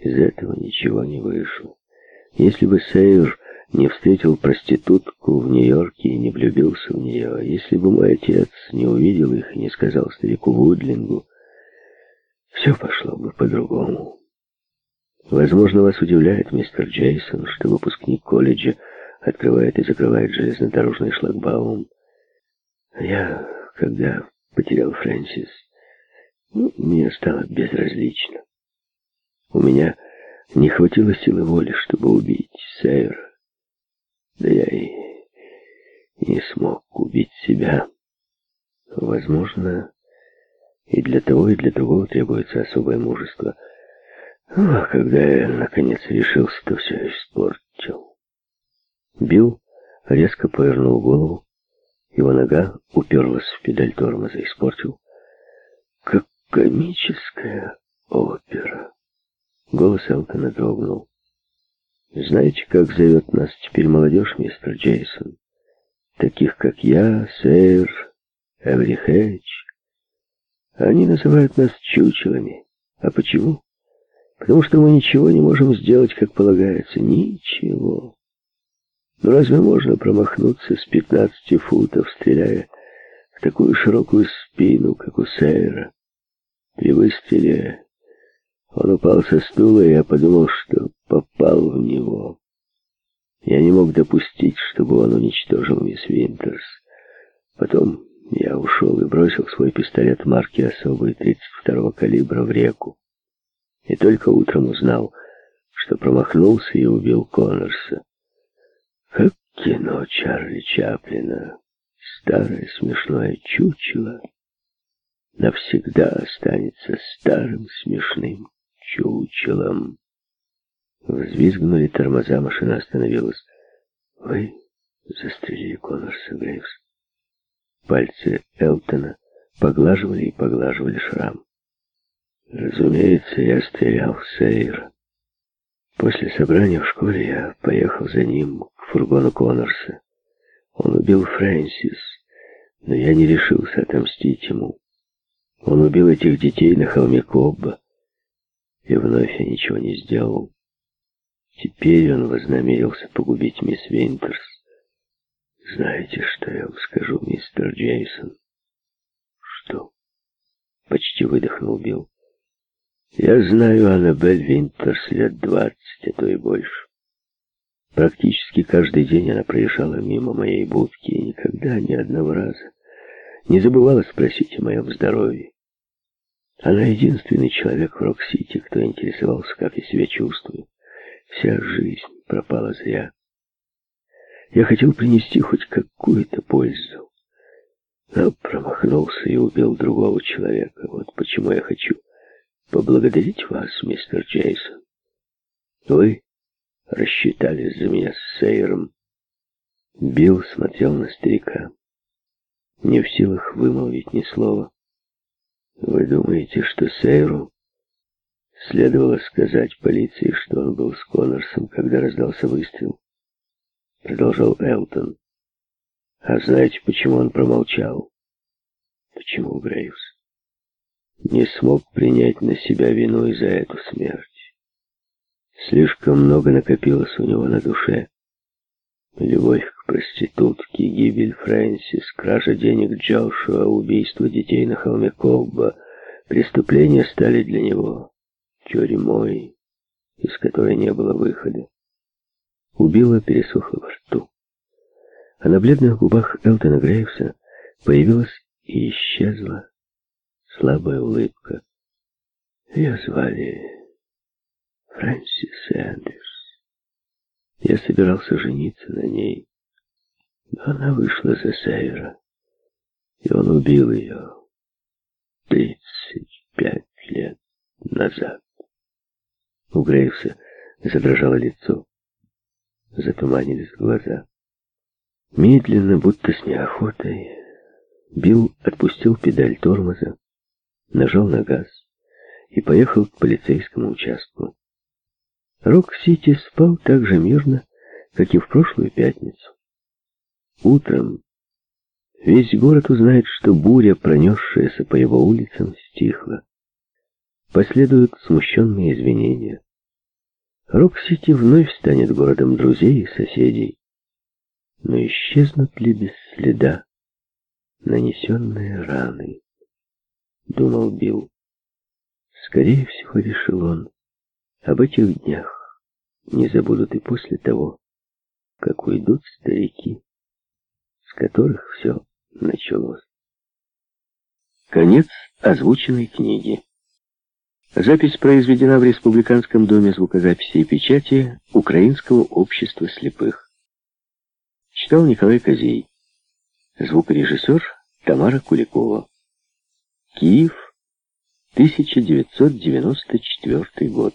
Из этого ничего не вышло. Если бы Сейр не встретил проститутку в Нью-Йорке и не влюбился в нее, если бы мой отец не увидел их и не сказал старику Вудлингу, все пошло бы по-другому. Возможно, вас удивляет, мистер Джейсон, что выпускник колледжа открывает и закрывает железнодорожный шлагбаум. Я, когда потерял Фрэнсис, ну, мне стало безразлично. У меня не хватило силы воли, чтобы убить Сейра. Да я и не смог убить себя. Возможно, и для того, и для другого требуется особое мужество. Ну, а когда я, наконец, решился, то все испортил. Билл резко повернул голову. Его нога уперлась в педаль тормоза. Испортил. Как комическая опера. Голос Элтона дрогнул. Знаете, как зовет нас теперь молодежь, мистер Джейсон? Таких, как я, Сейр, Эври Хэтч. Они называют нас чучелами. А почему? Потому что мы ничего не можем сделать, как полагается. Ничего. Но разве можно промахнуться с пятнадцати футов, стреляя в такую широкую спину, как у Сейра? При выстреле он упал со стула, и я подумал, что попал в него. Я не мог допустить, чтобы он уничтожил мисс Винтерс. Потом я ушел и бросил свой пистолет марки особой 32-го калибра в реку. И только утром узнал, что промахнулся и убил Коннорса. Как кино Чарли Чаплина, старое смешное чучело, навсегда останется старым смешным чучелом. Взвизгнули тормоза, машина остановилась. «Вы застрелили Коннорса, Грейвс?» Пальцы Элтона поглаживали и поглаживали шрам. «Разумеется, я стрелял в Сейра. После собрания в школе я поехал за ним к фургону Коннорса. Он убил Фрэнсис, но я не решился отомстить ему. Он убил этих детей на холме Кобба, и вновь я ничего не сделал. Теперь он вознамерился погубить мисс Винтерс. Знаете, что я вам скажу, мистер Джейсон? Что? Почти выдохнул Билл. Я знаю Аннабель Винтерс лет двадцать, а то и больше. Практически каждый день она проезжала мимо моей будки и никогда, ни одного раза, не забывала спросить о моем здоровье. Она единственный человек в Рок-Сити, кто интересовался, как я себя чувствую. Вся жизнь пропала зря. Я хотел принести хоть какую-то пользу, но промахнулся и убил другого человека. Вот почему я хочу поблагодарить вас, мистер Джейсон. Вы рассчитались за меня с Сейером. Билл смотрел на старика, не в силах вымолвить ни слова. Вы думаете, что Сейру Следовало сказать полиции, что он был с Коннорсом, когда раздался выстрел. Продолжал Элтон. А знаете, почему он промолчал? Почему Грейвс? Не смог принять на себя вину и за эту смерть. Слишком много накопилось у него на душе. Любовь к проститутке, гибель Фрэнсис, кража денег Джошуа, убийство детей на холме Кобба. Преступления стали для него тюрьмой, из которой не было выхода. Убила пересохло во рту. А на бледных губах Элтона Грейвса появилась и исчезла слабая улыбка. Ее звали Фрэнсис Эндрюс. Я собирался жениться на ней, но она вышла за Сейра, и он убил ее тридцать пять лет назад. У Грейвса задрожало лицо. Затуманились глаза. Медленно, будто с неохотой, Билл отпустил педаль тормоза, нажал на газ и поехал к полицейскому участку. Рок-Сити спал так же мирно, как и в прошлую пятницу. Утром весь город узнает, что буря, пронесшаяся по его улицам, стихла. Последуют смущенные извинения. Рок-Сити вновь станет городом друзей и соседей. Но исчезнут ли без следа нанесенные раны? Думал Билл. Скорее всего, решил он, об этих днях не забудут и после того, как уйдут старики, с которых все началось. Конец озвученной книги. Запись произведена в Республиканском доме звукозаписи и печати Украинского общества слепых. Читал Николай Козей. Звукорежиссер Тамара Куликова. Киев, 1994 год.